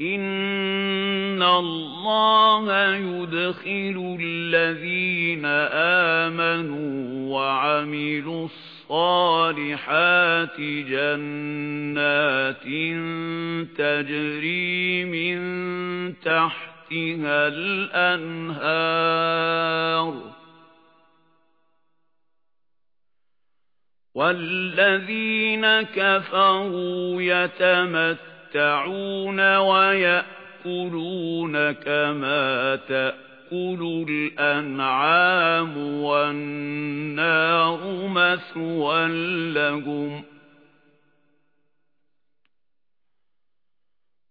إِنَّ اللَّهَ يُدْخِلُ الَّذِينَ آمَنُوا وَعَمِلُوا الصَّالِحَاتِ جَنَّاتٍ تَجْرِي مِن تَحْتِهَا الْأَنْهَارُ وَالَّذِينَ كَفَرُوا يَتَمَتَّعُونَ وَيَأْكُلُونَ كَمَا تَأْكُلُ الْأَنْعَامُ وَالنَّارُ مَثْوًى لَّهُمْ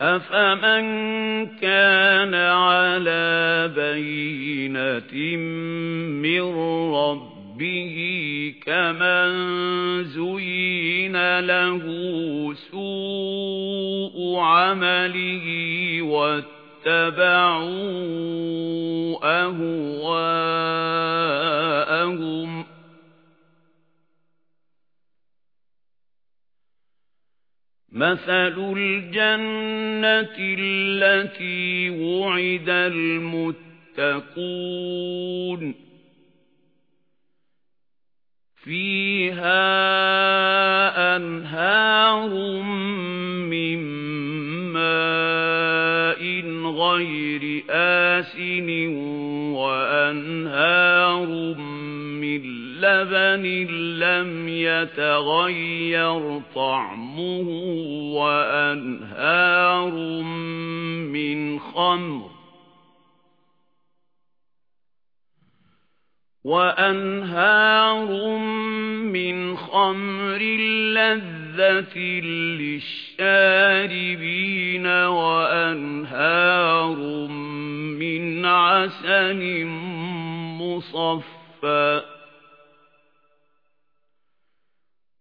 أَفَمَن كَانَ عَلَى بَيِّنَةٍ مِّن رَّبِّهِ كَمَن زُيِّنَ لَهُ سُوءُ عَمَلِهِ وَاتَّبَعُوا أَهْوَاءَهُمْ مَثَلُ الْجَنَّةِ الَّتِي وُعِدَ الْمُتَّقُونَ فِيهَا أَنْهَارٌ مِّن مَّاءٍ غَيْرِ آسِنٍ وَأَنْهَارٌ لَبَنٍ لَّمْ يَتَغَيَّرْ طَعْمُهُ وَأَنْهَارٌ مِّنْ خَمْرٍ وَأَنْهَارٌ مِّنْ خَمْرٍ لَّذَّةٍ لِّلشَّارِبِينَ وَأَنْهَارٌ مِّنْ عَسَلٍ مُّصَفًّى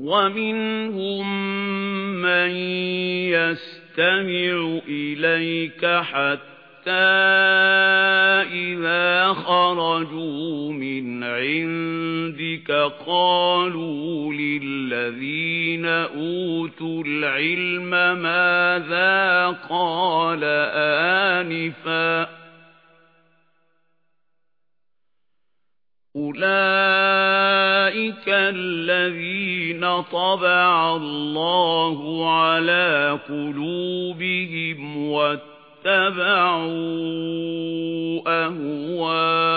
وَمِنْهُمْ مَن يَسْتَمِعُ إِلَيْكَ حَتَّى إِذَا خَرَجُوا مِنْ عِندِكَ قَالُوا لِلَّذِينَ أُوتُوا الْعِلْمَ مَاذَا قَالَ آنِفًا أُولَئِكَ الَّذِينَ طَبَعَ اللَّهُ عَلَى قُلُوبِهِمْ وَاتَّبَعُوا أَهْوَاءَهُمْ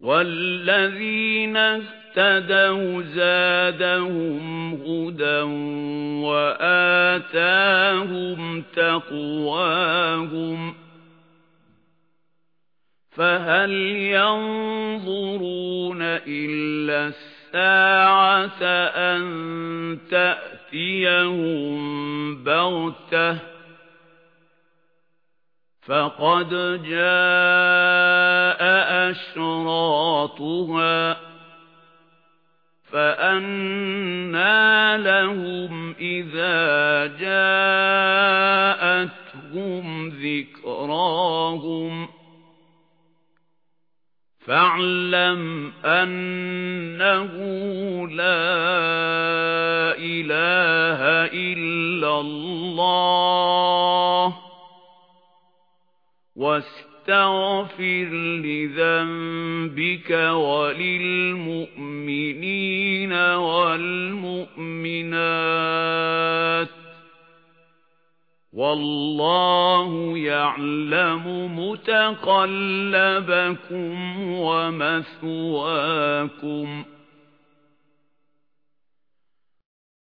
وَالَّذِينَ اهْتَدَوْا زَادَهُمْ هُدًى وَآتَاهُمْ تَقْوَاهُمْ فَهَلْ يَنظُرُونَ إِلَّا السَّاعَةَ أَن تَأْتِيَهُم بَغْتَةً فَقَدْ جَاءَ أَشْرَاطُهَا فَأَنَّى لَهُمْ إِذَا جَاءَتْهُمْ ذِكْرَاهُمْ فَاعْلَمْ أَنَّهُ لَا إِلَٰهَ إِلَّا اللَّهُ واستغفر لذنبك وللمؤمنين والمؤمنات والله يعلم متقلبكم ومثواكم.